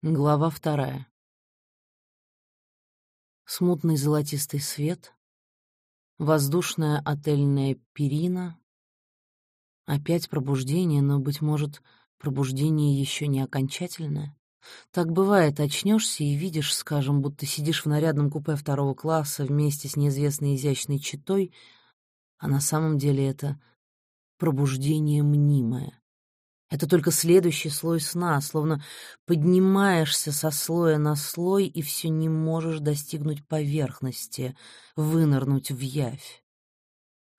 Глава вторая. Смутный золотистый свет, воздушная отельная перина, опять пробуждение, но, быть может, пробуждение еще не окончательное. Так бывает, очнешься и видишь, скажем, будто сидишь в нарядном купе второго класса вместе с неизвестной изящной читой, а на самом деле это пробуждение мнимое. Это только следующий слой сна, словно поднимаешься со слоя на слой и все не можешь достигнуть поверхности, вынырнуть в явь.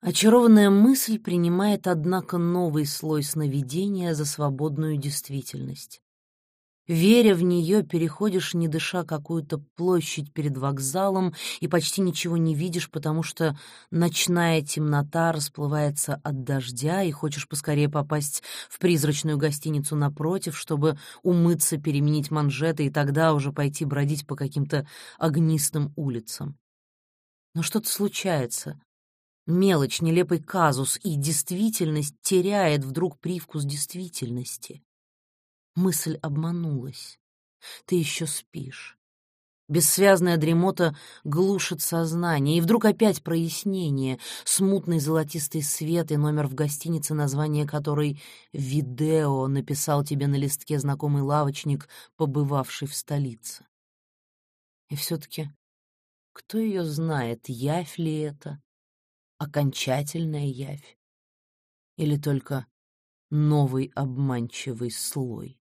Очарованная мысль принимает, однако, новый слой сновидения за свободную действительность. Веря в нее, переходишь, не дыша, какую-то площадь перед вокзалом и почти ничего не видишь, потому что ночная темнота расплывается от дождя, и хочешь поскорее попасть в призрачную гостиницу напротив, чтобы умыться, переменить манжеты и тогда уже пойти бродить по каким-то огнистым улицам. Но что-то случается. Мелочь, нелепый казус, и действительность теряет вдруг привкус действительности. Мысль обманулась. Ты еще спишь. Бессвязная дремота глушит сознание, и вдруг опять прояснение, смутный золотистый свет и номер в гостинице, название которой «Видео» написал тебе на листке знакомый лавочник, побывавший в столице. И все-таки кто ее знает, явь ли это, окончательная явь, или только новый обманчивый слой?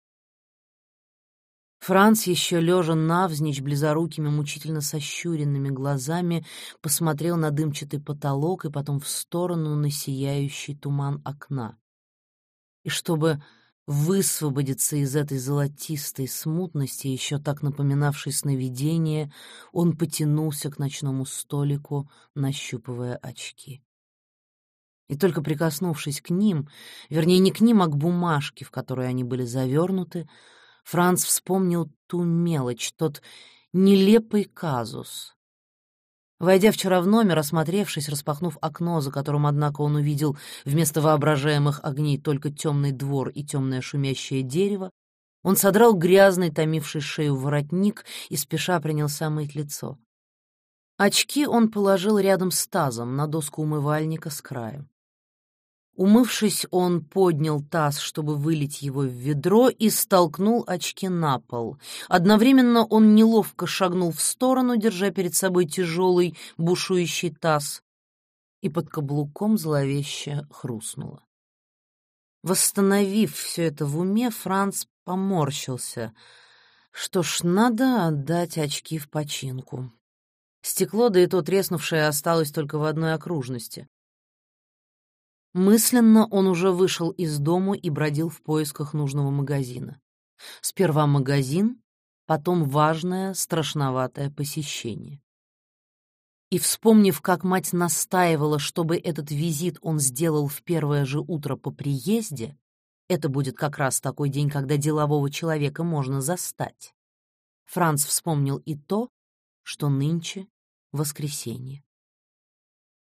Франц, еще лежа навзничь, близорукими, мучительно сощуренными глазами, посмотрел на дымчатый потолок и потом в сторону на сияющий туман окна. И чтобы высвободиться из этой золотистой смутности, еще так напоминавшей сновидение, он потянулся к ночному столику, нащупывая очки. И только прикоснувшись к ним, вернее, не к ним, а к бумажке, в которой они были завернуты, Франц вспомнил ту мелочь, тот нелепый казус. Войдя вчера в номер, осмотревшись, распахнув окно, за которым, однако, он увидел вместо воображаемых огней только темный двор и темное шумящее дерево, он содрал грязный, томивший шею воротник и спеша принялся мыть лицо. Очки он положил рядом с тазом на доску умывальника с краю. Умывшись, он поднял таз, чтобы вылить его в ведро, и столкнул очки на пол. Одновременно он неловко шагнул в сторону, держа перед собой тяжелый бушующий таз, и под каблуком зловеще хрустнуло. Восстановив все это в уме, Франц поморщился. Что ж, надо отдать очки в починку. Стекло, да и то треснувшее, осталось только в одной окружности. Мысленно он уже вышел из дому и бродил в поисках нужного магазина. Сперва магазин, потом важное, страшноватое посещение. И, вспомнив, как мать настаивала, чтобы этот визит он сделал в первое же утро по приезде, это будет как раз такой день, когда делового человека можно застать. Франц вспомнил и то, что нынче воскресенье.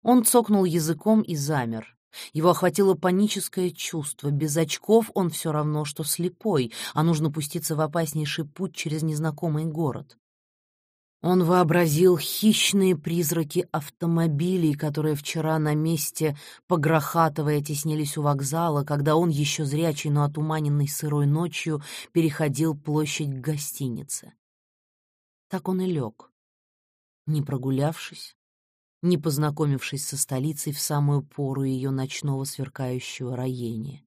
Он цокнул языком и замер. Его охватило паническое чувство. Без очков он все равно, что слепой, а нужно пуститься в опаснейший путь через незнакомый город. Он вообразил хищные призраки автомобилей, которые вчера на месте, погрохатывая, теснились у вокзала, когда он, еще зрячий, но отуманенный сырой ночью, переходил площадь к гостинице. Так он и лег, не прогулявшись, не познакомившись со столицей в самую пору ее ночного сверкающего роения.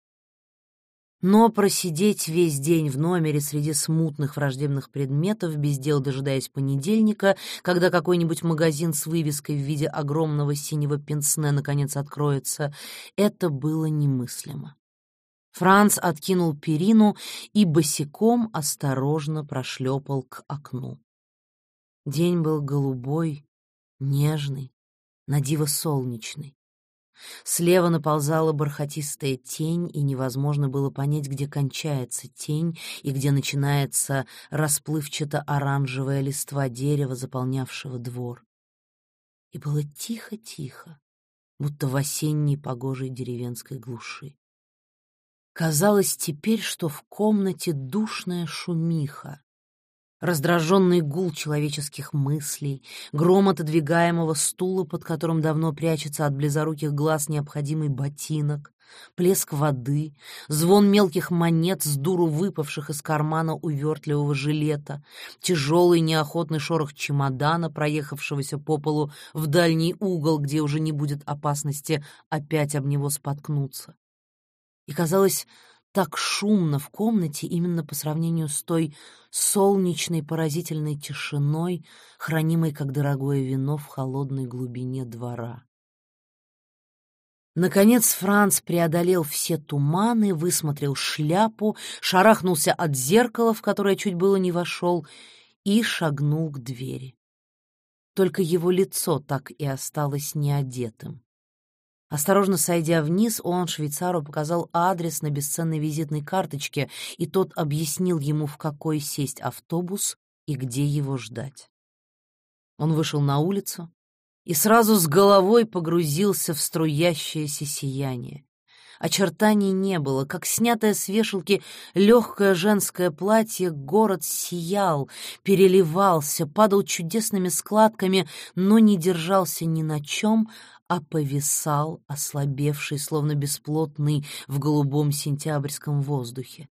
Но просидеть весь день в номере среди смутных враждебных предметов, без дел дожидаясь понедельника, когда какой-нибудь магазин с вывеской в виде огромного синего пенсне наконец откроется, это было немыслимо. Франц откинул перину и босиком осторожно прошлепал к окну. День был голубой, нежный, на диво солнечный. Слева наползала бархатистая тень, и невозможно было понять, где кончается тень и где начинается расплывчато-оранжевая листва дерева, заполнявшего двор. И было тихо-тихо, будто в осенней погожей деревенской глуши. Казалось теперь, что в комнате душная шумиха, Раздраженный гул человеческих мыслей, гром отодвигаемого стула, под которым давно прячется от близоруких глаз необходимый ботинок, плеск воды, звон мелких монет с дуру выпавших из кармана увертливого жилета, тяжелый неохотный шорох чемодана, проехавшегося по полу в дальний угол, где уже не будет опасности опять об него споткнуться. И казалось, так шумно в комнате именно по сравнению с той солнечной поразительной тишиной, хранимой как дорогое вино в холодной глубине двора. Наконец Франц преодолел все туманы, высмотрел шляпу, шарахнулся от зеркала, в которое чуть было не вошел, и шагнул к двери. Только его лицо так и осталось неодетым. Осторожно сойдя вниз, он швейцару показал адрес на бесценной визитной карточке, и тот объяснил ему, в какой сесть автобус и где его ждать. Он вышел на улицу и сразу с головой погрузился в струящееся сияние. Очертаний не было, как снятое с вешалки легкое женское платье, город сиял, переливался, падал чудесными складками, но не держался ни на чем, а повисал, ослабевший, словно бесплотный в голубом сентябрьском воздухе.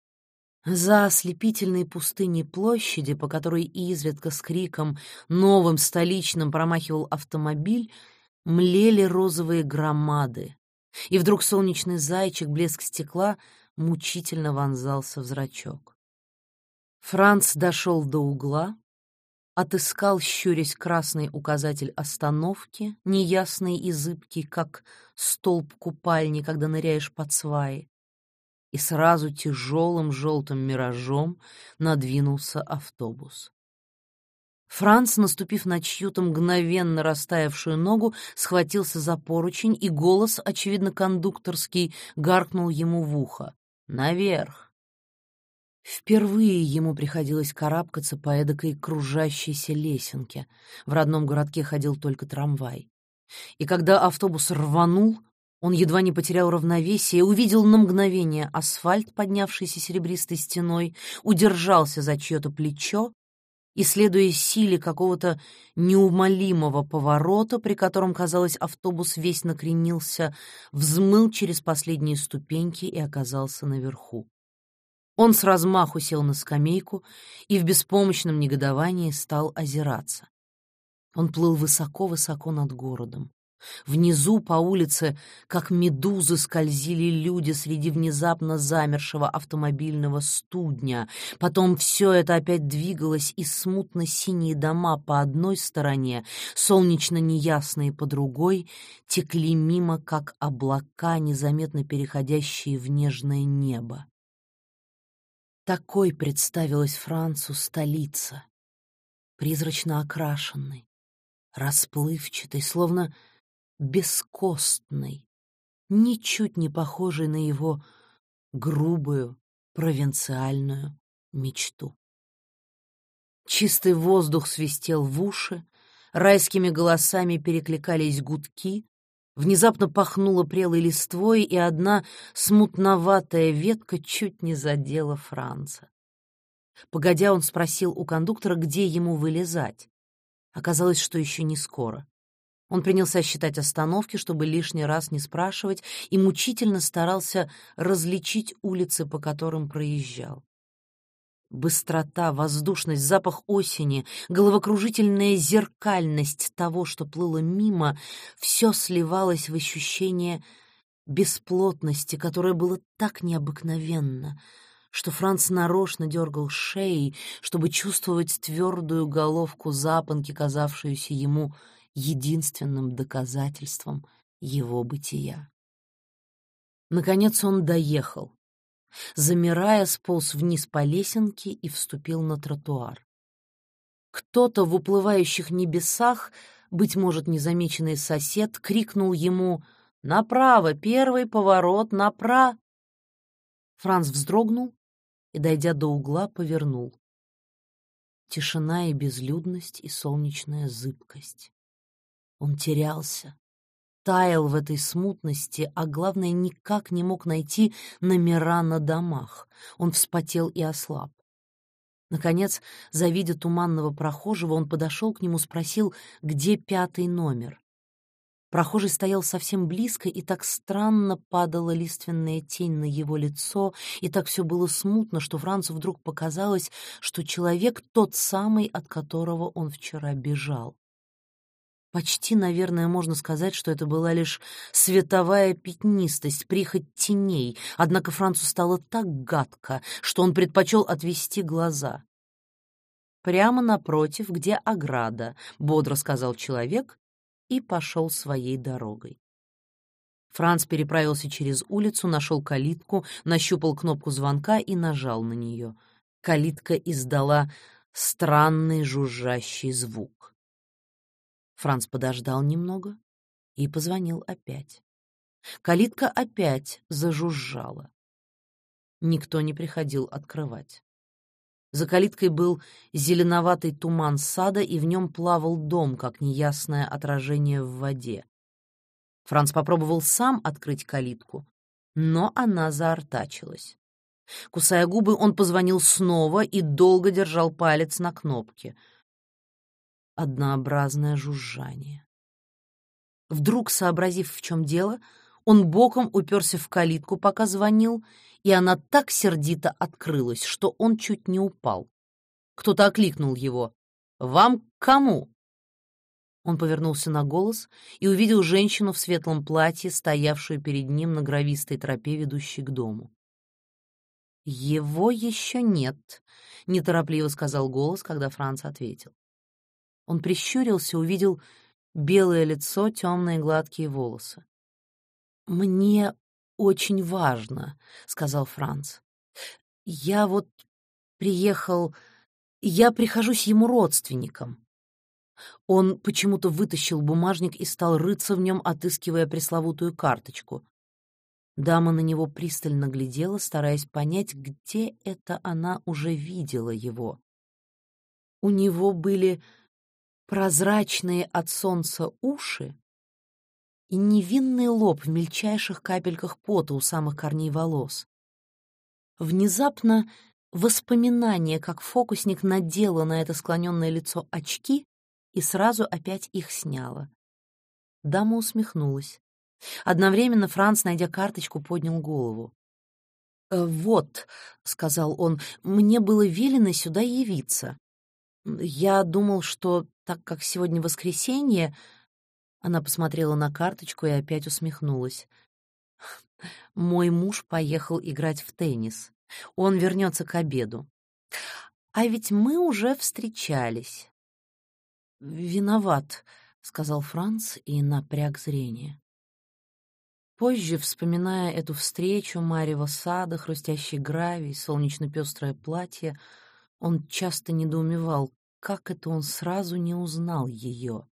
За ослепительной пустыней площади, по которой изредка с криком новым столичным промахивал автомобиль, млели розовые громады. И вдруг солнечный зайчик, блеск стекла, мучительно вонзался в зрачок. Франц дошел до угла, отыскал, щурясь красный указатель остановки, неясный и зыбкий, как столб купальни, когда ныряешь под сваи, и сразу тяжелым желтым миражом надвинулся автобус. Франц, наступив на чью-то мгновенно растаявшую ногу, схватился за поручень, и голос, очевидно, кондукторский, гаркнул ему в ухо. «Наверх!» Впервые ему приходилось карабкаться по эдакой кружащейся лесенке. В родном городке ходил только трамвай. И когда автобус рванул, он едва не потерял равновесие, увидел на мгновение асфальт, поднявшийся серебристой стеной, удержался за чье-то плечо и, следуя силе какого-то неумолимого поворота, при котором, казалось, автобус весь накренился, взмыл через последние ступеньки и оказался наверху. Он с размаху сел на скамейку и в беспомощном негодовании стал озираться. Он плыл высоко-высоко над городом. Внизу по улице, как медузы, скользили люди среди внезапно замершего автомобильного студня. Потом все это опять двигалось, и смутно-синие дома по одной стороне, солнечно-неясные по другой, текли мимо, как облака, незаметно переходящие в нежное небо. Такой представилась Францу столица, призрачно окрашенной, расплывчатой, словно бескостной, ничуть не похожей на его грубую провинциальную мечту. Чистый воздух свистел в уши, райскими голосами перекликались гудки, Внезапно пахнуло прелой листвой, и одна смутноватая ветка чуть не задела Франца. Погодя, он спросил у кондуктора, где ему вылезать. Оказалось, что еще не скоро. Он принялся считать остановки, чтобы лишний раз не спрашивать, и мучительно старался различить улицы, по которым проезжал. Быстрота, воздушность, запах осени, головокружительная зеркальность того, что плыло мимо, все сливалось в ощущение бесплотности, которое было так необыкновенно, что Франц нарочно дергал шеей, чтобы чувствовать твердую головку запонки, казавшуюся ему единственным доказательством его бытия. Наконец он доехал, замирая, сполз вниз по лесенке и вступил на тротуар. Кто-то в уплывающих небесах, быть может, незамеченный сосед, крикнул ему «Направо, первый поворот, направо!» Франц вздрогнул и, дойдя до угла, повернул. Тишина и безлюдность, и солнечная зыбкость. Он терялся, таял в этой смутности, а главное, никак не мог найти номера на домах. Он вспотел и ослаб. Наконец, завидя туманного прохожего, он подошел к нему, спросил, где пятый номер. Прохожий стоял совсем близко, и так странно падала лиственная тень на его лицо, и так все было смутно, что Францу вдруг показалось, что человек тот самый, от которого он вчера бежал. Почти, наверное, можно сказать, что это была лишь световая пятнистость, прихоть теней, однако Францу стало так гадко, что он предпочел отвести глаза. «Прямо напротив, где ограда», — бодро сказал человек и пошел своей дорогой. Франц переправился через улицу, нашел калитку, нащупал кнопку звонка и нажал на нее. Калитка издала странный жужжащий звук. Франц подождал немного и позвонил опять. Калитка опять зажужжала. Никто не приходил открывать. За калиткой был зеленоватый туман сада, и в нем плавал дом, как неясное отражение в воде. Франц попробовал сам открыть калитку, но она заортачилась. Кусая губы, он позвонил снова и долго держал палец на кнопке. Однообразное жужжание. Вдруг, сообразив, в чем дело, он боком уперся в калитку, пока звонил, и она так сердито открылась, что он чуть не упал. Кто-то окликнул его. «Вам к кому?» Он повернулся на голос и увидел женщину в светлом платье, стоявшую перед ним на гравистой тропе, ведущей к дому. «Его еще нет», — неторопливо сказал голос, когда Франц ответил. Он прищурился, увидел белое лицо, темные гладкие волосы. «Мне очень важно», — сказал Франц. «Я вот приехал... Я прихожусь ему родственником». Он почему-то вытащил бумажник и стал рыться в нем, отыскивая пресловутую карточку. Дама на него пристально глядела, стараясь понять, где это она уже видела его. У него были прозрачные от солнца уши, и невинный лоб в мельчайших капельках пота у самых корней волос. Внезапно воспоминание, как фокусник надела на это склоненное лицо очки и сразу опять их сняла. Дама усмехнулась. Одновременно Франц, найдя карточку, поднял голову. «Э, «Вот», — сказал он, — «мне было велено сюда явиться. Я думал, что, так как сегодня воскресенье, она посмотрела на карточку и опять усмехнулась. «Мой муж поехал играть в теннис. Он вернется к обеду. А ведь мы уже встречались». «Виноват», — сказал Франц и напряг зрение. Позже, вспоминая эту встречу, Марева сада, хрустящий гравий, солнечно-пестрое платье, он часто недоумевал, как это он сразу не узнал ее.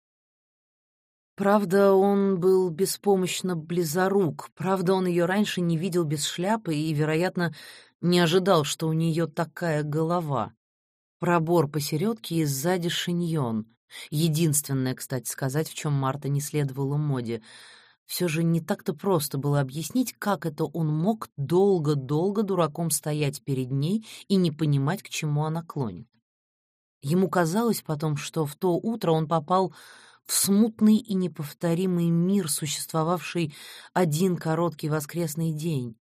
Правда, он был беспомощно близорук, правда, он ее раньше не видел без шляпы и, вероятно, не ожидал, что у нее такая голова. Пробор посередке и сзади шиньон. Единственное, кстати сказать, в чем Марта не следовала моде. Все же не так-то просто было объяснить, как это он мог долго-долго дураком стоять перед ней и не понимать, к чему она клонит. Ему казалось потом, что в то утро он попал в смутный и неповторимый мир, существовавший один короткий воскресный день.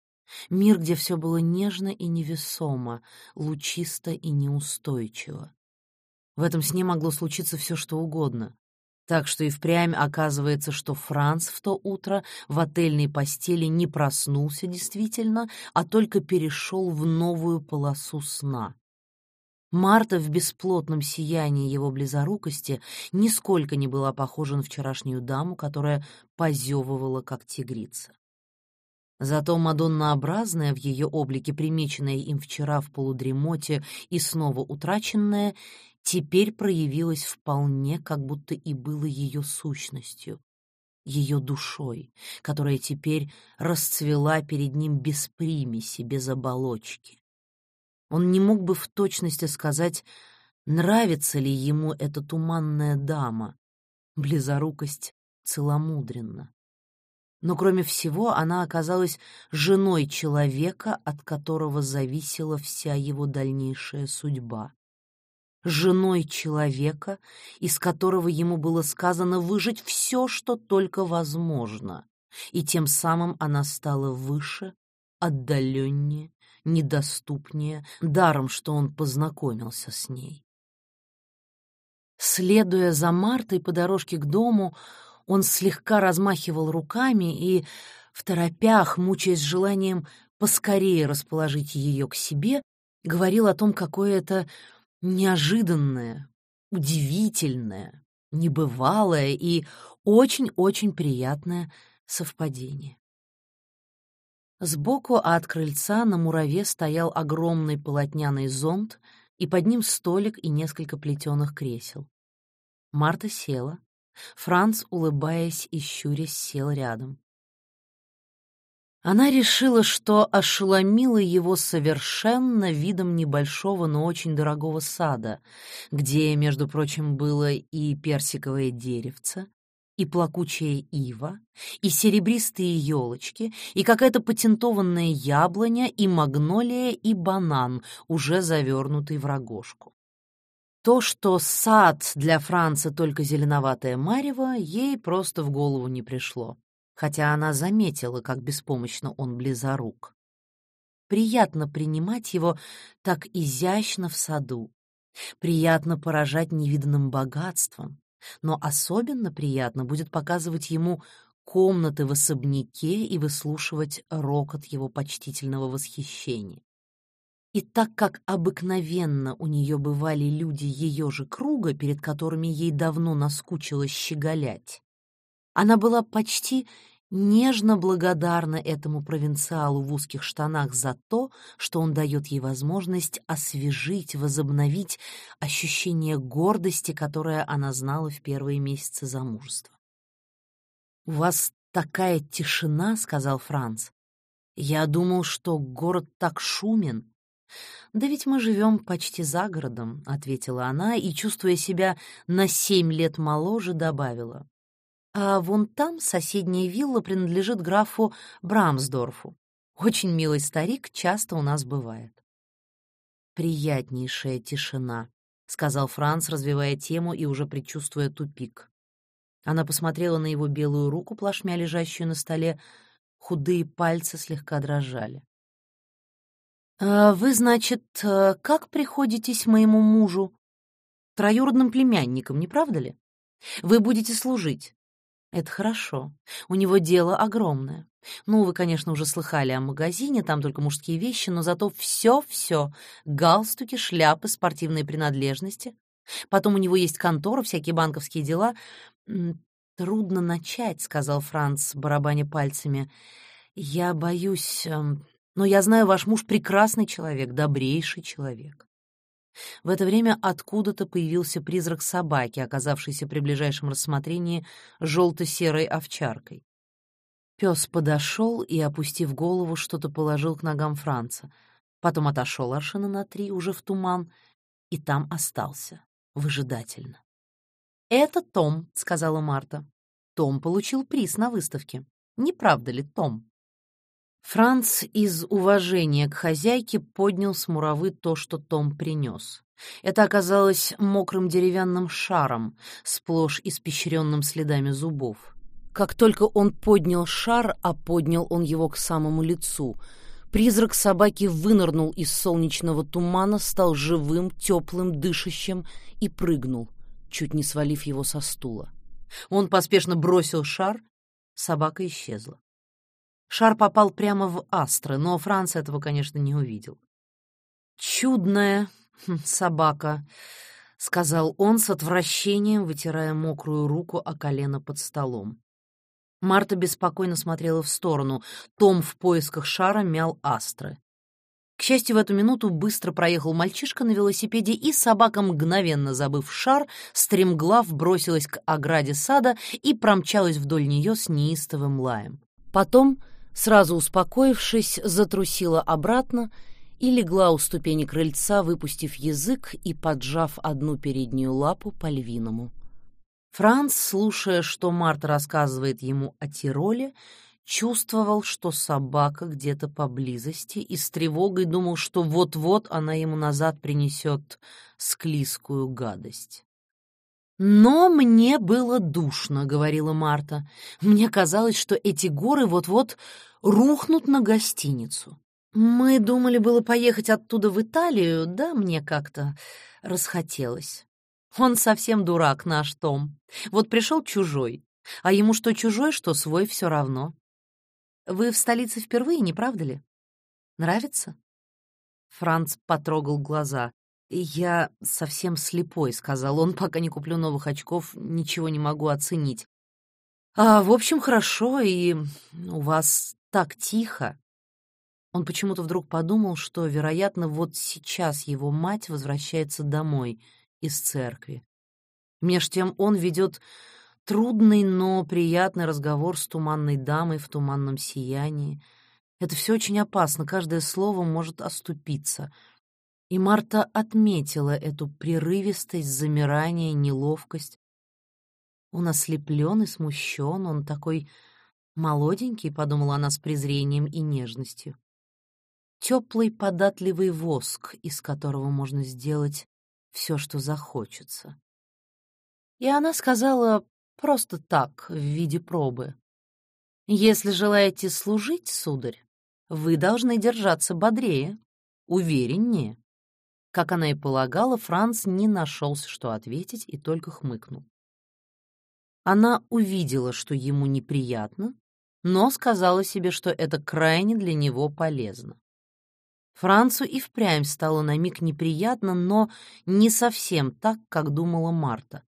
Мир, где все было нежно и невесомо, лучисто и неустойчиво. В этом сне могло случиться все, что угодно. Так что и впрямь оказывается, что Франц в то утро в отельной постели не проснулся действительно, а только перешел в новую полосу сна. Марта в бесплотном сиянии его близорукости нисколько не была похожа на вчерашнюю даму, которая позевывала, как тигрица. Зато мадоннаобразная в ее облике, примеченная им вчера в полудремоте и снова утраченная, теперь проявилась вполне, как будто и было ее сущностью, ее душой, которая теперь расцвела перед ним без примеси, без оболочки. Он не мог бы в точности сказать, нравится ли ему эта туманная дама, близорукость целомудренна. Но кроме всего она оказалась женой человека, от которого зависела вся его дальнейшая судьба. Женой человека, из которого ему было сказано выжить все, что только возможно, и тем самым она стала выше, отдаленнее, недоступнее, даром, что он познакомился с ней. Следуя за Мартой по дорожке к дому, он слегка размахивал руками и, в торопях, мучаясь желанием поскорее расположить ее к себе, говорил о том, какое это неожиданное, удивительное, небывалое и очень-очень приятное совпадение. Сбоку от крыльца на мураве стоял огромный полотняный зонт, и под ним столик и несколько плетеных кресел. Марта села. Франц, улыбаясь и щурясь, сел рядом. Она решила, что ошеломила его совершенно видом небольшого, но очень дорогого сада, где, между прочим, было и персиковое деревце, и плакучая ива, и серебристые елочки, и какая-то патентованная яблоня, и магнолия, и банан, уже завернутый в рогожку. То, что сад для Франца только зеленоватое марево, ей просто в голову не пришло, хотя она заметила, как беспомощно он близорук. Приятно принимать его так изящно в саду, приятно поражать невиданным богатством, но особенно приятно будет показывать ему комнаты в особняке и выслушивать рокот его почтительного восхищения. И так как обыкновенно у нее бывали люди ее же круга, перед которыми ей давно наскучило щеголять, она была почти нежно благодарна этому провинциалу в узких штанах за то, что он дает ей возможность освежить, возобновить ощущение гордости, которое она знала в первые месяцы замужества. «У вас такая тишина», — сказал Франц. «Я думал, что город так шумен». «Да ведь мы живем почти за городом», — ответила она и, чувствуя себя на семь лет моложе, добавила. А вон там соседняя вилла принадлежит графу Брамсдорфу. Очень милый старик, часто у нас бывает. «Приятнейшая тишина», — сказал Франц, развивая тему и уже предчувствуя тупик. Она посмотрела на его белую руку, плашмя лежащую на столе. Худые пальцы слегка дрожали. «А «Вы, значит, э, как приходитесь моему мужу? Троюродным племянником, не правда ли? Вы будете служить. Это хорошо. У него дело огромное. Ну, вы, конечно, уже слыхали о магазине, там только мужские вещи, но зато все-все — галстуки, шляпы, спортивные принадлежности. Потом у него есть контора, всякие банковские дела. «Трудно начать», — сказал Франц, барабаня пальцами. «Я боюсь... Эм, но я знаю, ваш муж прекрасный человек, добрейший человек. В это время откуда-то появился призрак собаки, оказавшийся при ближайшем рассмотрении желто-серой овчаркой. Пес подошел и, опустив голову, что-то положил к ногам Франца. Потом отошел аршина на три, уже в туман, и там остался, выжидательно. «Это Том», — сказала Марта. «Том получил приз на выставке. Не правда ли, Том?» Франц из уважения к хозяйке поднял с муравы то, что Том принес. Это оказалось мокрым деревянным шаром, сплошь испещренным следами зубов. Как только он поднял шар, а поднял он его к самому лицу, призрак собаки вынырнул из солнечного тумана, стал живым, теплым, дышащим и прыгнул, чуть не свалив его со стула. Он поспешно бросил шар, собака исчезла. Шар попал прямо в астры, но Франц этого, конечно, не увидел. «Чудная собака», — сказал он с отвращением, вытирая мокрую руку о колено под столом. Марта беспокойно смотрела в сторону. Том в поисках шара мял астры. К счастью, в эту минуту быстро проехал мальчишка на велосипеде, и собака, мгновенно забыв шар, стремглав бросилась к ограде сада и промчалась вдоль нее с неистовым лаем. Потом Сразу успокоившись, затрусила обратно и легла у ступени крыльца, выпустив язык и поджав одну переднюю лапу по львиному. Франц, слушая, что Марта рассказывает ему о Тироле, чувствовал, что собака где-то поблизости, и с тревогой думал, что вот-вот она ему назад принесет склизкую гадость. «Но мне было душно», — говорила Марта. «Мне казалось, что эти горы вот-вот рухнут на гостиницу. Мы думали было поехать оттуда в Италию, да мне как-то расхотелось. Он совсем дурак, наш Том. Вот пришел чужой, а ему что чужой, что свой все равно. Вы в столице впервые, не правда ли? Нравится?» Франц потрогал глаза. «Я совсем слепой», — сказал он, «пока не куплю новых очков, ничего не могу оценить. А, в общем, хорошо, и у вас так тихо». Он почему-то вдруг подумал, что, вероятно, вот сейчас его мать возвращается домой из церкви. Меж тем он ведет трудный, но приятный разговор с туманной дамой в туманном сиянии. Это все очень опасно, каждое слово может оступиться — и Марта отметила эту прерывистость, замирание, неловкость. Он ослеплен и смущен, он такой молоденький, подумала она с презрением и нежностью. Теплый податливый воск, из которого можно сделать все, что захочется. И она сказала просто так, в виде пробы. «Если желаете служить, сударь, вы должны держаться бодрее, увереннее. Как она и полагала, Франц не нашелся, что ответить, и только хмыкнул. Она увидела, что ему неприятно, но сказала себе, что это крайне для него полезно. Францу и впрямь стало на миг неприятно, но не совсем так, как думала Марта.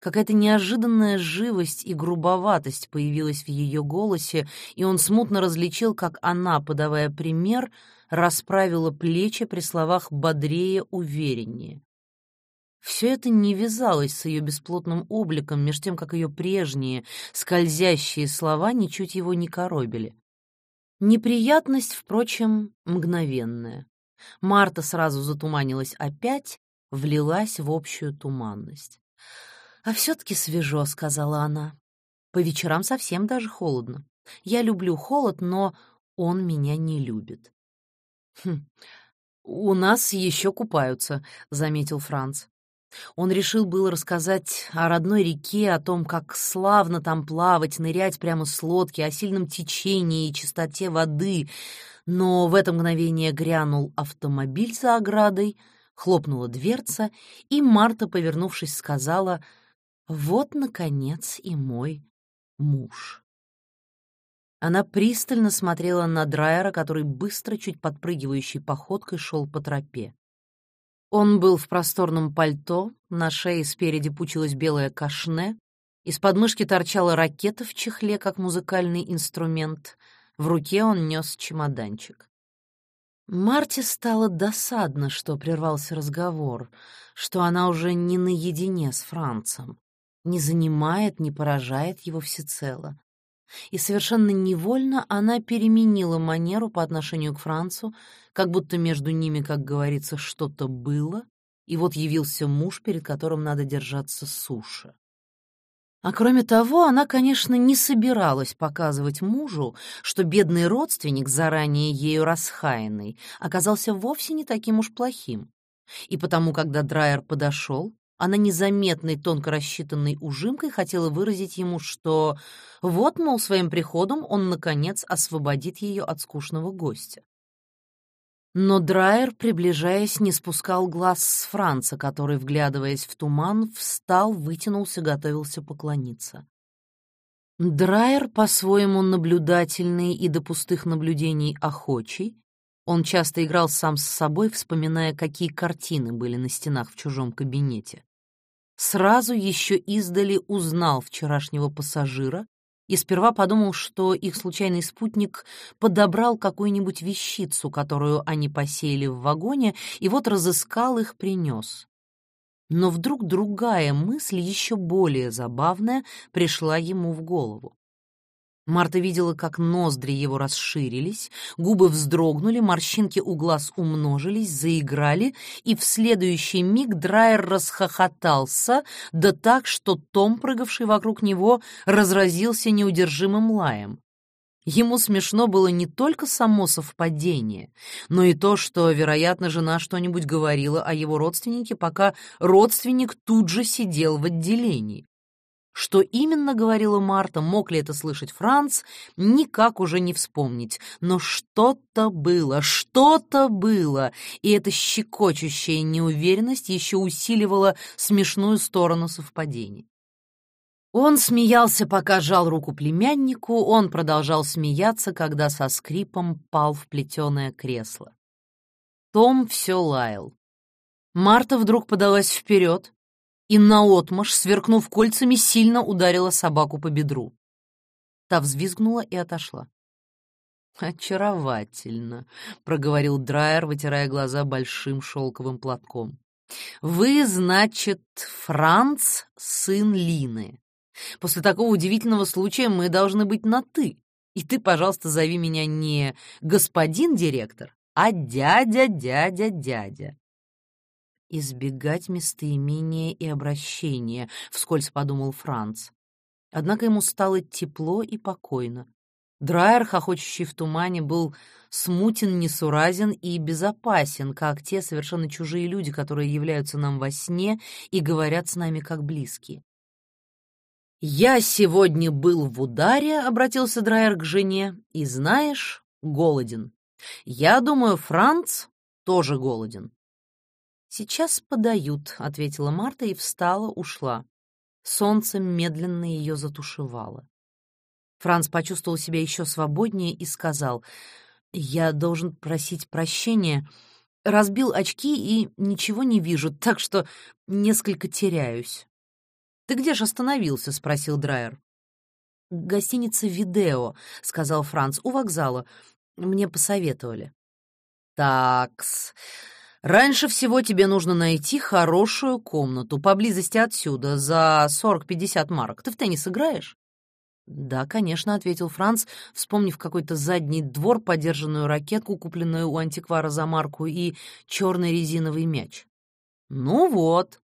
Какая-то неожиданная живость и грубоватость появилась в ее голосе, и он смутно различил, как она, подавая пример, расправила плечи при словах «бодрее, увереннее». Все это не вязалось с ее бесплотным обликом, меж тем, как ее прежние, скользящие слова ничуть его не коробили. Неприятность, впрочем, мгновенная. Марта сразу затуманилась опять, влилась в общую туманность. «А все-таки свежо», — сказала она. «По вечерам совсем даже холодно. Я люблю холод, но он меня не любит». «Хм, у нас еще купаются», — заметил Франц. Он решил было рассказать о родной реке, о том, как славно там плавать, нырять прямо с лодки, о сильном течении и чистоте воды, но в это мгновение грянул автомобиль за оградой, хлопнула дверца, и Марта, повернувшись, сказала — вот, наконец, и мой муж. Она пристально смотрела на Драйера, который быстро, чуть подпрыгивающей походкой шел по тропе. Он был в просторном пальто, на шее спереди пучилась белая кашне, из подмышки торчала ракета в чехле, как музыкальный инструмент, в руке он нес чемоданчик. Марте стало досадно, что прервался разговор, что она уже не наедине с Францем не занимает, не поражает его всецело. И совершенно невольно она переменила манеру по отношению к Францу, как будто между ними, как говорится, что-то было, и вот явился муж, перед которым надо держаться суше. А кроме того, она, конечно, не собиралась показывать мужу, что бедный родственник, заранее ею расхаянный, оказался вовсе не таким уж плохим. И потому, когда Драйер подошел, она незаметной, тонко рассчитанной ужимкой хотела выразить ему, что вот, мол, своим приходом он, наконец, освободит ее от скучного гостя. Но Драйер, приближаясь, не спускал глаз с Франца, который, вглядываясь в туман, встал, вытянулся, готовился поклониться. Драйер, по-своему наблюдательный и до пустых наблюдений охочий, он часто играл сам с собой, вспоминая, какие картины были на стенах в чужом кабинете сразу еще издали узнал вчерашнего пассажира и сперва подумал, что их случайный спутник подобрал какую-нибудь вещицу, которую они посеяли в вагоне, и вот разыскал их, принес. Но вдруг другая мысль, еще более забавная, пришла ему в голову. Марта видела, как ноздри его расширились, губы вздрогнули, морщинки у глаз умножились, заиграли, и в следующий миг Драйер расхохотался, да так, что Том, прыгавший вокруг него, разразился неудержимым лаем. Ему смешно было не только само совпадение, но и то, что, вероятно, жена что-нибудь говорила о его родственнике, пока родственник тут же сидел в отделении. Что именно говорила Марта, мог ли это слышать Франц, никак уже не вспомнить. Но что-то было, что-то было, и эта щекочущая неуверенность еще усиливала смешную сторону совпадений. Он смеялся, пока жал руку племяннику, он продолжал смеяться, когда со скрипом пал в плетеное кресло. Том все лаял. Марта вдруг подалась вперед и наотмашь, сверкнув кольцами, сильно ударила собаку по бедру. Та взвизгнула и отошла. «Очаровательно», — проговорил Драйер, вытирая глаза большим шелковым платком. «Вы, значит, Франц, сын Лины. После такого удивительного случая мы должны быть на «ты». И ты, пожалуйста, зови меня не господин директор, а дядя, дядя, дядя. Избегать местоимения и обращения, вскользь подумал Франц. Однако ему стало тепло и покойно. Драйер, хохочущий в тумане, был смутен, несуразен и безопасен, как те совершенно чужие люди, которые являются нам во сне и говорят с нами как близкие. «Я сегодня был в ударе», — обратился Драйер к жене, — «и, знаешь, голоден. Я думаю, Франц тоже голоден». «Сейчас подают», — ответила Марта и встала, ушла. Солнце медленно ее затушевало. Франц почувствовал себя еще свободнее и сказал, «Я должен просить прощения. Разбил очки и ничего не вижу, так что несколько теряюсь». «Ты где же остановился?» — спросил Драйер. «Гостиница «Видео», — сказал Франц, — «у вокзала. Мне посоветовали». «Такс. Раньше всего тебе нужно найти хорошую комнату поблизости отсюда за 40-50 марок. Ты в теннис играешь?» «Да, конечно», — ответил Франц, вспомнив какой-то задний двор, подержанную ракетку, купленную у антиквара за марку, и черный резиновый мяч. «Ну вот,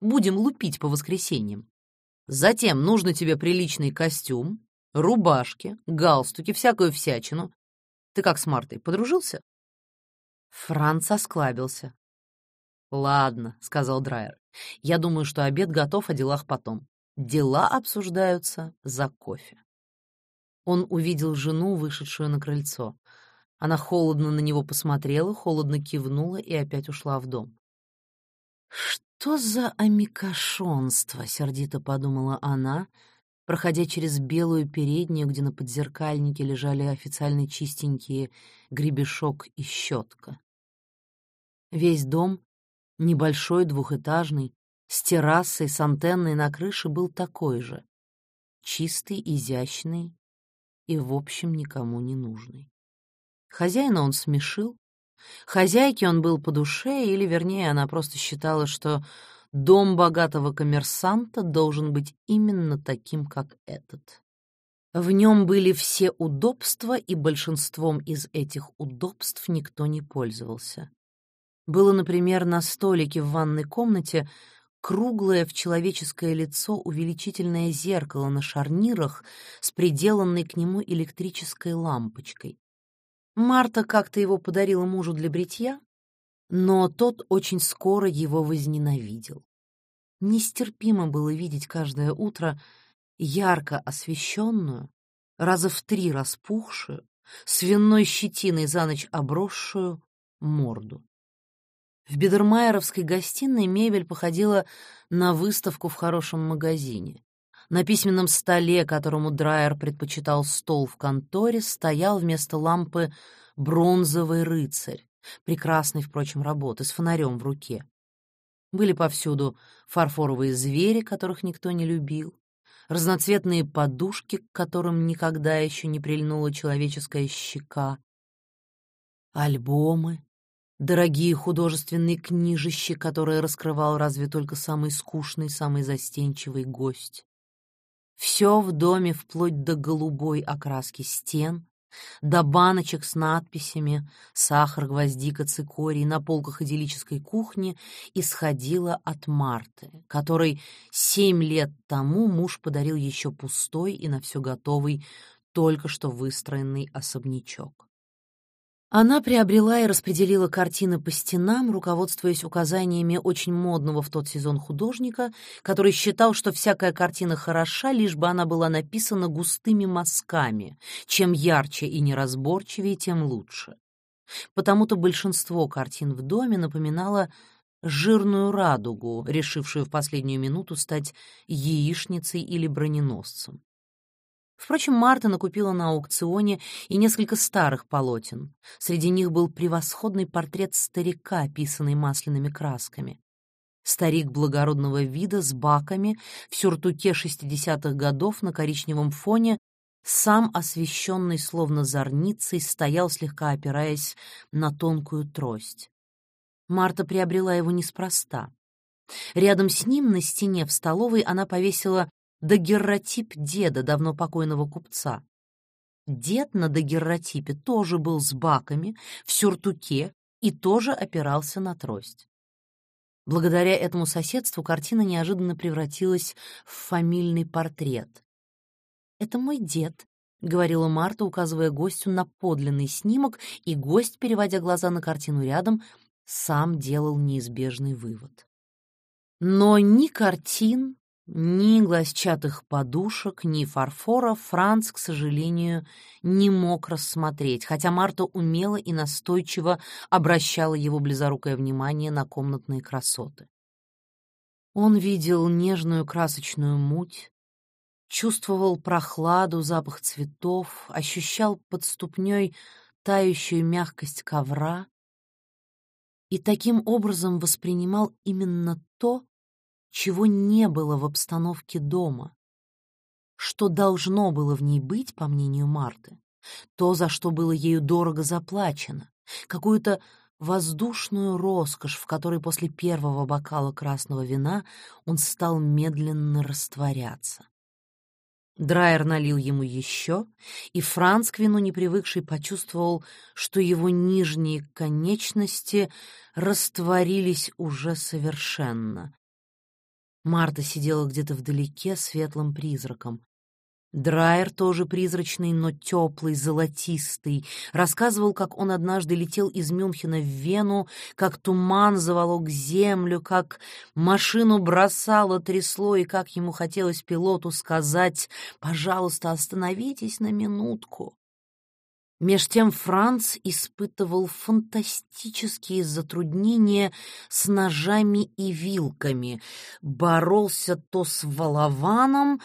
Будем лупить по воскресеньям. Затем нужно тебе приличный костюм, рубашки, галстуки, всякую всячину. Ты как с Мартой, подружился?» Франц осклабился. «Ладно», — сказал Драйер. «Я думаю, что обед готов, о делах потом. Дела обсуждаются за кофе». Он увидел жену, вышедшую на крыльцо. Она холодно на него посмотрела, холодно кивнула и опять ушла в дом. «Что за амикошонство?» — сердито подумала она, проходя через белую переднюю, где на подзеркальнике лежали официально чистенькие гребешок и щетка. Весь дом, небольшой, двухэтажный, с террасой, с антенной на крыше, был такой же. Чистый, изящный и, в общем, никому не нужный. Хозяина он смешил, Хозяйке он был по душе, или, вернее, она просто считала, что дом богатого коммерсанта должен быть именно таким, как этот. В нем были все удобства, и большинством из этих удобств никто не пользовался. Было, например, на столике в ванной комнате круглое в человеческое лицо увеличительное зеркало на шарнирах с приделанной к нему электрической лампочкой. Марта как-то его подарила мужу для бритья, но тот очень скоро его возненавидел. Нестерпимо было видеть каждое утро ярко освещенную, раза в три распухшую, свиной щетиной за ночь обросшую морду. В Бедермайеровской гостиной мебель походила на выставку в хорошем магазине. На письменном столе, которому Драйер предпочитал стол в конторе, стоял вместо лампы бронзовый рыцарь, прекрасной, впрочем, работы, с фонарем в руке. Были повсюду фарфоровые звери, которых никто не любил, разноцветные подушки, к которым никогда еще не прильнула человеческая щека, альбомы, дорогие художественные книжищи, которые раскрывал разве только самый скучный, самый застенчивый гость. Все в доме, вплоть до голубой окраски стен, до баночек с надписями «Сахар, гвоздика, цикорий» на полках идиллической кухни исходило от Марты, которой семь лет тому муж подарил еще пустой и на все готовый только что выстроенный особнячок. Она приобрела и распределила картины по стенам, руководствуясь указаниями очень модного в тот сезон художника, который считал, что всякая картина хороша, лишь бы она была написана густыми мазками. Чем ярче и неразборчивее, тем лучше. Потому-то большинство картин в доме напоминало жирную радугу, решившую в последнюю минуту стать яичницей или броненосцем. Впрочем, Марта накупила на аукционе и несколько старых полотен. Среди них был превосходный портрет старика, писанный масляными красками. Старик благородного вида с баками в сюртуке шестидесятых годов на коричневом фоне, сам освещенный словно зорницей, стоял, слегка опираясь на тонкую трость. Марта приобрела его неспроста. Рядом с ним на стене в столовой она повесила дагерротип деда, давно покойного купца. Дед на дагерротипе тоже был с баками, в сюртуке и тоже опирался на трость. Благодаря этому соседству картина неожиданно превратилась в фамильный портрет. «Это мой дед», — говорила Марта, указывая гостю на подлинный снимок, и гость, переводя глаза на картину рядом, сам делал неизбежный вывод. Но ни картин, ни глазчатых подушек, ни фарфора Франц, к сожалению, не мог рассмотреть, хотя Марта умело и настойчиво обращала его близорукое внимание на комнатные красоты. Он видел нежную красочную муть, чувствовал прохладу, запах цветов, ощущал под ступней тающую мягкость ковра и таким образом воспринимал именно то, чего не было в обстановке дома, что должно было в ней быть, по мнению Марты, то, за что было ею дорого заплачено, какую-то воздушную роскошь, в которой после первого бокала красного вина он стал медленно растворяться. Драйер налил ему еще, и Франц, к вину не почувствовал, что его нижние конечности растворились уже совершенно, Марта сидела где-то вдалеке светлым призраком. Драйер тоже призрачный, но теплый, золотистый. Рассказывал, как он однажды летел из Мюнхена в Вену, как туман заволок землю, как машину бросало, трясло, и как ему хотелось пилоту сказать «Пожалуйста, остановитесь на минутку». Меж тем Франц испытывал фантастические затруднения с ножами и вилками, боролся то с волованом,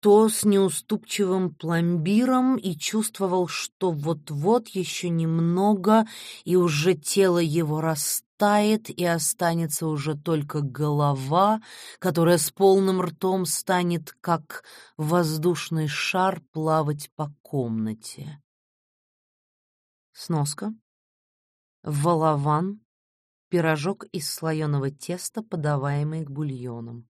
то с неуступчивым пломбиром и чувствовал, что вот-вот еще немного, и уже тело его растает, и останется уже только голова, которая с полным ртом станет, как воздушный шар, плавать по комнате. Сноска. Волован — пирожок из слоеного теста, подаваемый к бульонам.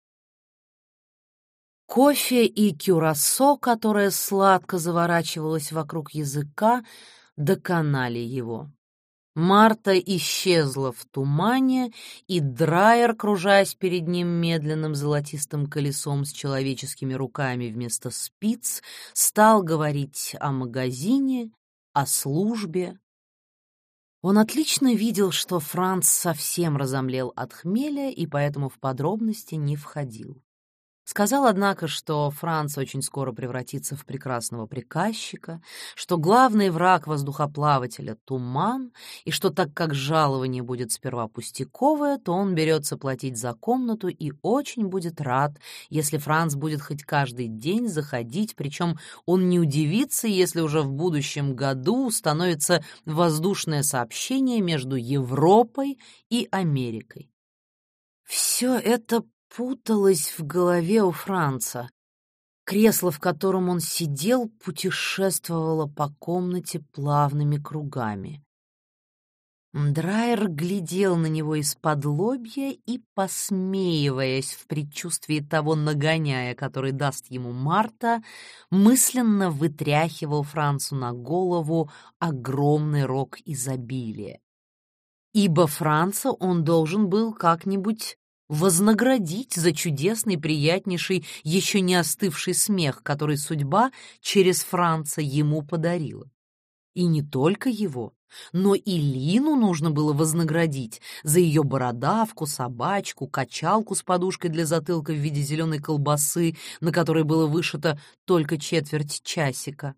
Кофе и кюрасо, которое сладко заворачивалось вокруг языка, доконали его. Марта исчезла в тумане, и Драйер, кружаясь перед ним медленным золотистым колесом с человеческими руками вместо спиц, стал говорить о магазине о службе. Он отлично видел, что Франц совсем разомлел от хмеля и поэтому в подробности не входил. Сказал, однако, что Франц очень скоро превратится в прекрасного приказчика, что главный враг воздухоплавателя — туман, и что так как жалование будет сперва пустяковое, то он берется платить за комнату и очень будет рад, если Франц будет хоть каждый день заходить, причем он не удивится, если уже в будущем году установится воздушное сообщение между Европой и Америкой. Все это путалось в голове у Франца. Кресло, в котором он сидел, путешествовало по комнате плавными кругами. Драйер глядел на него из-под лобья и, посмеиваясь в предчувствии того нагоняя, который даст ему Марта, мысленно вытряхивал Францу на голову огромный рог изобилия. Ибо Франца он должен был как-нибудь вознаградить за чудесный, приятнейший, еще не остывший смех, который судьба через Франца ему подарила. И не только его, но и Лину нужно было вознаградить за ее бородавку, собачку, качалку с подушкой для затылка в виде зеленой колбасы, на которой было вышито только четверть часика.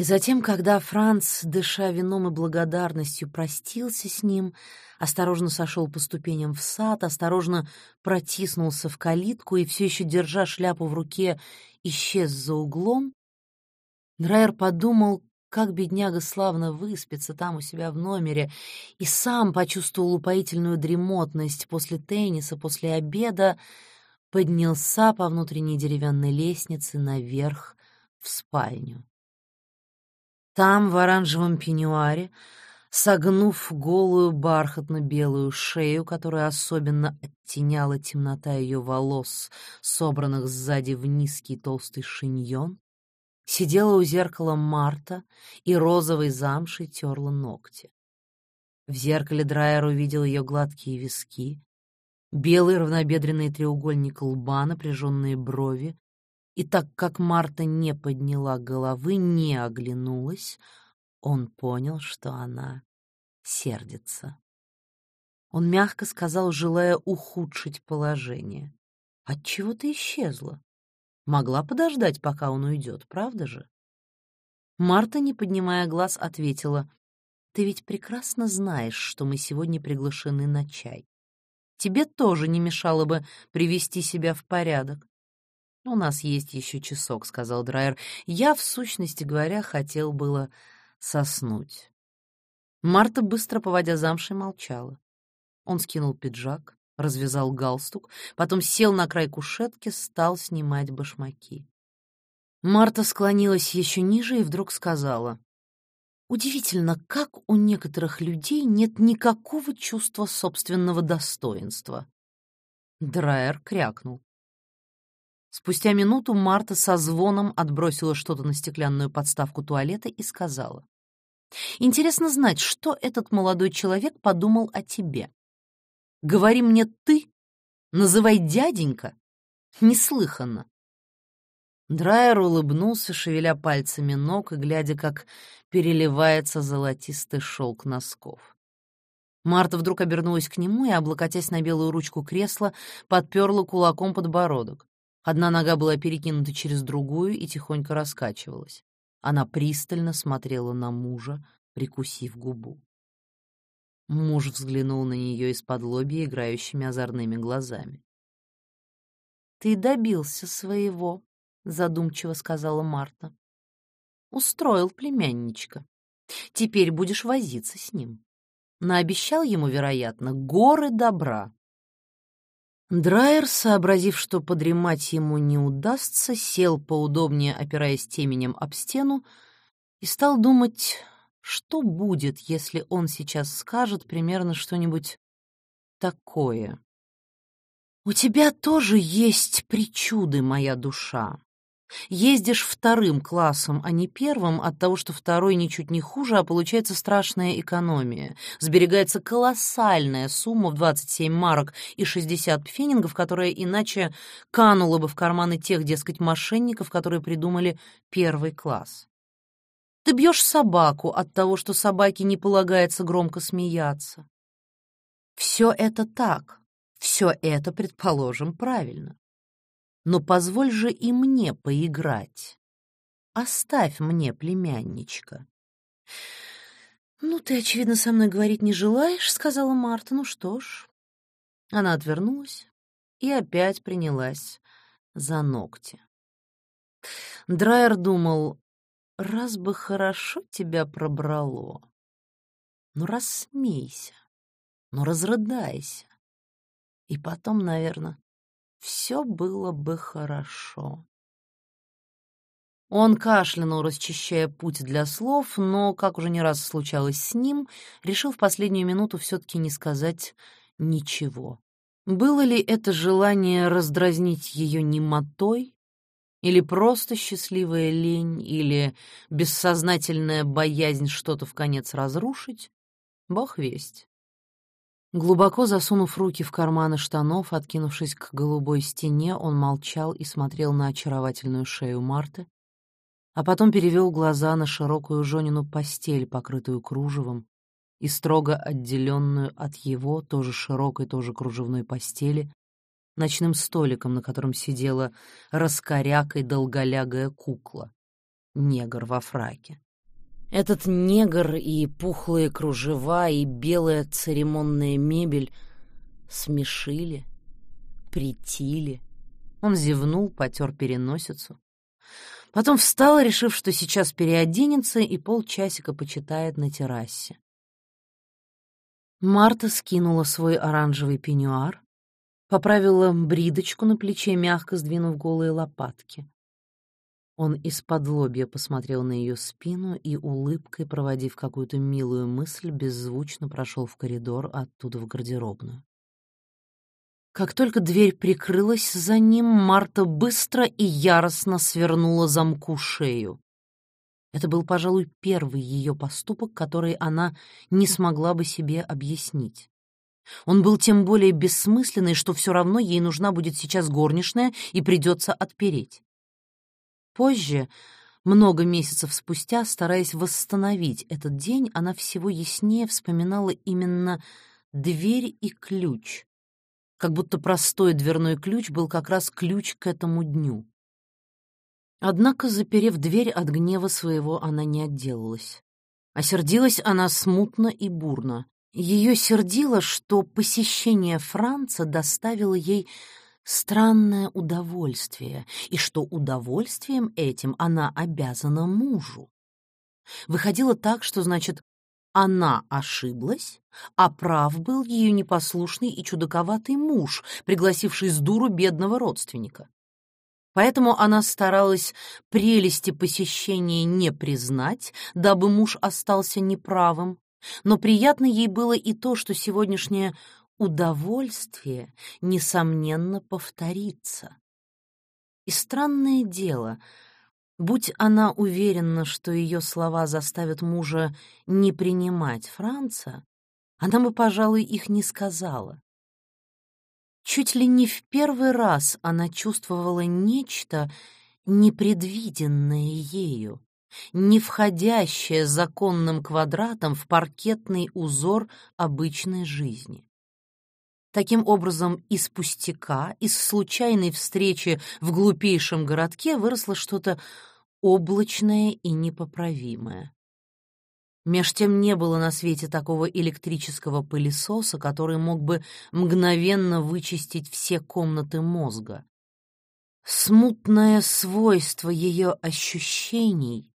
И затем, когда Франц, дыша вином и благодарностью, простился с ним, осторожно сошел по ступеням в сад, осторожно протиснулся в калитку и, все еще держа шляпу в руке, исчез за углом, Драйер подумал, как бедняга славно выспится там у себя в номере, и сам почувствовал упоительную дремотность после тенниса, после обеда, поднялся по внутренней деревянной лестнице наверх в спальню. Там, в оранжевом пеньюаре, согнув голую бархатно-белую шею, которая особенно оттеняла темнота ее волос, собранных сзади в низкий толстый шиньон, сидела у зеркала Марта и розовой замшей терла ногти. В зеркале Драйер увидел ее гладкие виски, белый равнобедренный треугольник лба, напряженные брови, и так как Марта не подняла головы, не оглянулась, он понял, что она сердится. Он мягко сказал, желая ухудшить положение. «Отчего ты исчезла? Могла подождать, пока он уйдет, правда же?» Марта, не поднимая глаз, ответила, «Ты ведь прекрасно знаешь, что мы сегодня приглашены на чай. Тебе тоже не мешало бы привести себя в порядок. «У нас есть еще часок», — сказал Драйер. «Я, в сущности говоря, хотел было соснуть». Марта, быстро поводя замшей, молчала. Он скинул пиджак, развязал галстук, потом сел на край кушетки, стал снимать башмаки. Марта склонилась еще ниже и вдруг сказала. «Удивительно, как у некоторых людей нет никакого чувства собственного достоинства». Драйер крякнул. Спустя минуту Марта со звоном отбросила что-то на стеклянную подставку туалета и сказала. «Интересно знать, что этот молодой человек подумал о тебе. Говори мне ты, называй дяденька. Неслыханно». Драйер улыбнулся, шевеля пальцами ног и глядя, как переливается золотистый шелк носков. Марта вдруг обернулась к нему и, облокотясь на белую ручку кресла, подперла кулаком подбородок. Одна нога была перекинута через другую и тихонько раскачивалась. Она пристально смотрела на мужа, прикусив губу. Муж взглянул на нее из-под лобья играющими озорными глазами. «Ты добился своего», — задумчиво сказала Марта. «Устроил племянничка. Теперь будешь возиться с ним. Наобещал ему, вероятно, горы добра. Драйер, сообразив, что подремать ему не удастся, сел поудобнее, опираясь теменем об стену, и стал думать, что будет, если он сейчас скажет примерно что-нибудь такое. «У тебя тоже есть причуды, моя душа. Ездишь вторым классом, а не первым, от того, что второй ничуть не хуже, а получается страшная экономия. Сберегается колоссальная сумма в 27 марок и 60 пфенингов, которая иначе канула бы в карманы тех, дескать, мошенников, которые придумали первый класс. Ты бьешь собаку от того, что собаке не полагается громко смеяться. Все это так, все это, предположим, правильно но позволь же и мне поиграть. Оставь мне племянничка. «Ну, ты, очевидно, со мной говорить не желаешь», — сказала Марта. «Ну что ж». Она отвернулась и опять принялась за ногти. Драйер думал, раз бы хорошо тебя пробрало. Ну, рассмейся, ну, разрыдайся. И потом, наверное, все было бы хорошо. Он кашлянул, расчищая путь для слов, но, как уже не раз случалось с ним, решил в последнюю минуту все-таки не сказать ничего. Было ли это желание раздразнить ее немотой, или просто счастливая лень, или бессознательная боязнь что-то в конец разрушить? Бог весть. Глубоко засунув руки в карманы штанов, откинувшись к голубой стене, он молчал и смотрел на очаровательную шею Марты, а потом перевел глаза на широкую Жонину постель, покрытую кружевом, и строго отделенную от его, тоже широкой, тоже кружевной постели, ночным столиком, на котором сидела раскорякой долголягая кукла, негр во фраке. Этот негр и пухлые кружева, и белая церемонная мебель смешили, притили. Он зевнул, потер переносицу. Потом встал, решив, что сейчас переоденется и полчасика почитает на террасе. Марта скинула свой оранжевый пеньюар, поправила бридочку на плече, мягко сдвинув голые лопатки. Он из-под лобья посмотрел на ее спину и, улыбкой проводив какую-то милую мысль, беззвучно прошел в коридор, оттуда в гардеробную. Как только дверь прикрылась за ним, Марта быстро и яростно свернула замку шею. Это был, пожалуй, первый ее поступок, который она не смогла бы себе объяснить. Он был тем более бессмысленный, что все равно ей нужна будет сейчас горничная и придется отпереть. Позже, много месяцев спустя, стараясь восстановить этот день, она всего яснее вспоминала именно дверь и ключ, как будто простой дверной ключ был как раз ключ к этому дню. Однако, заперев дверь от гнева своего, она не отделалась. Осердилась она смутно и бурно. Ее сердило, что посещение Франца доставило ей странное удовольствие, и что удовольствием этим она обязана мужу. Выходило так, что, значит, она ошиблась, а прав был ее непослушный и чудаковатый муж, пригласивший с дуру бедного родственника. Поэтому она старалась прелести посещения не признать, дабы муж остался неправым, но приятно ей было и то, что сегодняшнее удовольствие, несомненно, повторится. И странное дело, будь она уверена, что ее слова заставят мужа не принимать Франца, она бы, пожалуй, их не сказала. Чуть ли не в первый раз она чувствовала нечто непредвиденное ею, не входящее законным квадратом в паркетный узор обычной жизни. Таким образом, из пустяка, из случайной встречи в глупейшем городке выросло что-то облачное и непоправимое. Меж тем не было на свете такого электрического пылесоса, который мог бы мгновенно вычистить все комнаты мозга. Смутное свойство ее ощущений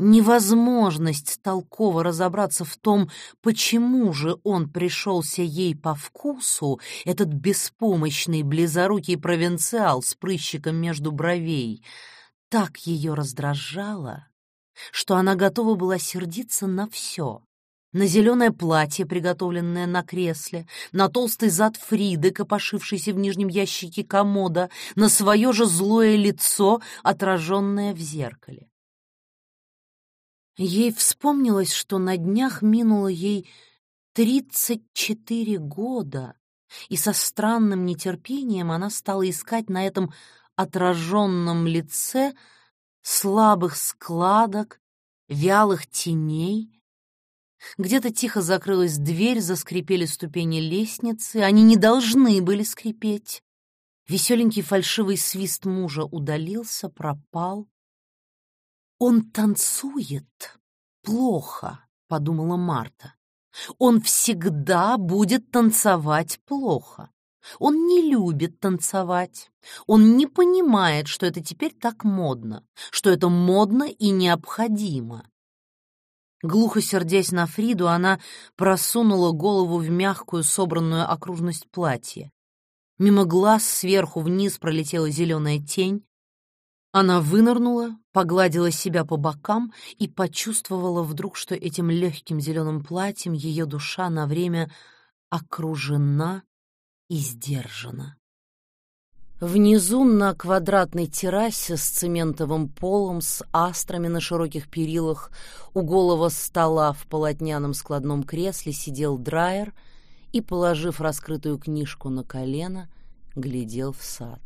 Невозможность толково разобраться в том, почему же он пришелся ей по вкусу, этот беспомощный близорукий провинциал с прыщиком между бровей, так ее раздражало, что она готова была сердиться на все. На зеленое платье, приготовленное на кресле, на толстый зад Фриды, копошившийся в нижнем ящике комода, на свое же злое лицо, отраженное в зеркале. Ей вспомнилось, что на днях минуло ей тридцать четыре года, и со странным нетерпением она стала искать на этом отраженном лице слабых складок, вялых теней. Где-то тихо закрылась дверь, заскрипели ступени лестницы, они не должны были скрипеть. Веселенький фальшивый свист мужа удалился, пропал. «Он танцует плохо», — подумала Марта. «Он всегда будет танцевать плохо. Он не любит танцевать. Он не понимает, что это теперь так модно, что это модно и необходимо». Глухо сердясь на Фриду, она просунула голову в мягкую собранную окружность платья. Мимо глаз сверху вниз пролетела зеленая тень, она вынырнула, погладила себя по бокам и почувствовала вдруг, что этим легким зеленым платьем ее душа на время окружена и сдержана. Внизу на квадратной террасе с цементовым полом, с астрами на широких перилах, у голого стола в полотняном складном кресле сидел драйер и, положив раскрытую книжку на колено, глядел в сад.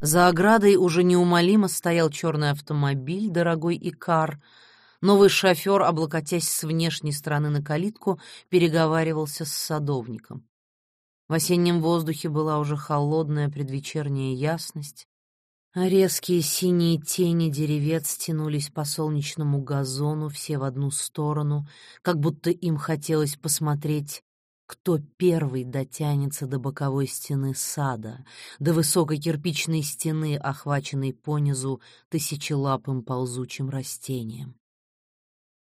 За оградой уже неумолимо стоял черный автомобиль, дорогой Икар. Новый шофер, облокотясь с внешней стороны на калитку, переговаривался с садовником. В осеннем воздухе была уже холодная предвечерняя ясность, резкие синие тени деревец тянулись по солнечному газону все в одну сторону, как будто им хотелось посмотреть, кто первый дотянется до боковой стены сада, до высокой кирпичной стены, охваченной понизу тысячелапым ползучим растением.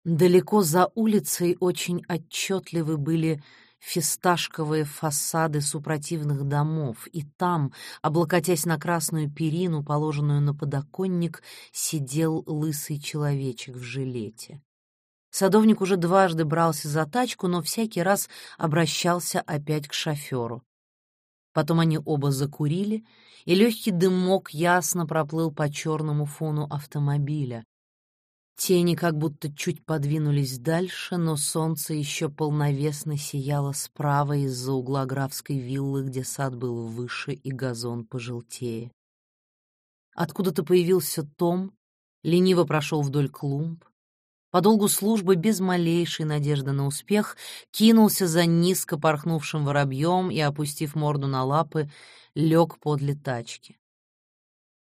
Далеко за улицей очень отчетливы были фисташковые фасады супротивных домов, и там, облокотясь на красную перину, положенную на подоконник, сидел лысый человечек в жилете. Садовник уже дважды брался за тачку, но всякий раз обращался опять к шоферу. Потом они оба закурили, и легкий дымок ясно проплыл по черному фону автомобиля, Тени как будто чуть подвинулись дальше, но солнце еще полновесно сияло справа из-за угла графской виллы, где сад был выше и газон пожелтее. Откуда-то появился Том, лениво прошел вдоль клумб, по долгу службы без малейшей надежды на успех кинулся за низко порхнувшим воробьем и, опустив морду на лапы, лег подле тачки.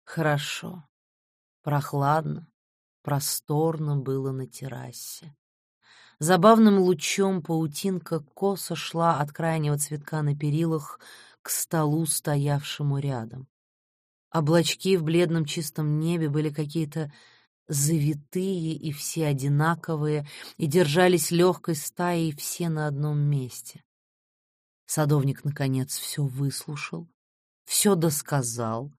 Хорошо, прохладно, просторно было на террасе. Забавным лучом паутинка косо шла от крайнего цветка на перилах к столу, стоявшему рядом. Облачки в бледном чистом небе были какие-то завитые и все одинаковые, и держались легкой стаей все на одном месте. Садовник, наконец, все выслушал, все досказал,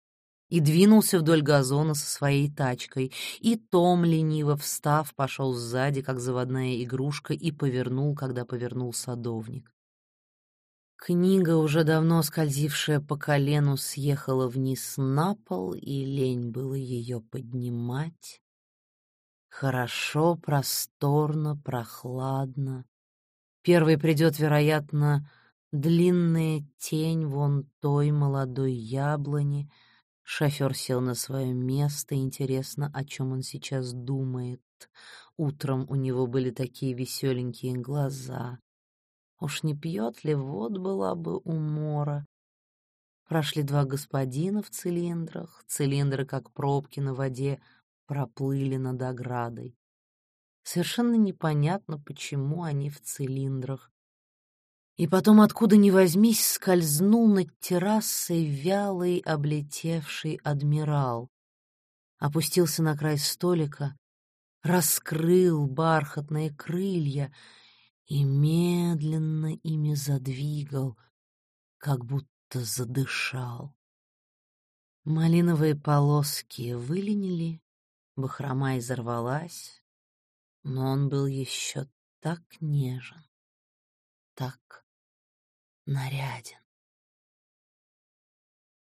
и двинулся вдоль газона со своей тачкой, и Том, лениво встав, пошел сзади, как заводная игрушка, и повернул, когда повернул садовник. Книга, уже давно скользившая по колену, съехала вниз на пол, и лень было ее поднимать. Хорошо, просторно, прохладно. Первый придет, вероятно, длинная тень вон той молодой яблони — Шофер сел на свое место. Интересно, о чем он сейчас думает. Утром у него были такие веселенькие глаза. Уж не пьет ли, вот была бы умора. Прошли два господина в цилиндрах. Цилиндры, как пробки на воде, проплыли над оградой. Совершенно непонятно, почему они в цилиндрах. И потом, откуда ни возьмись, скользнул над террасой вялый, облетевший адмирал. Опустился на край столика, раскрыл бархатные крылья и медленно ими задвигал, как будто задышал. Малиновые полоски выленили, бахрома изорвалась, но он был еще так нежен, так наряден.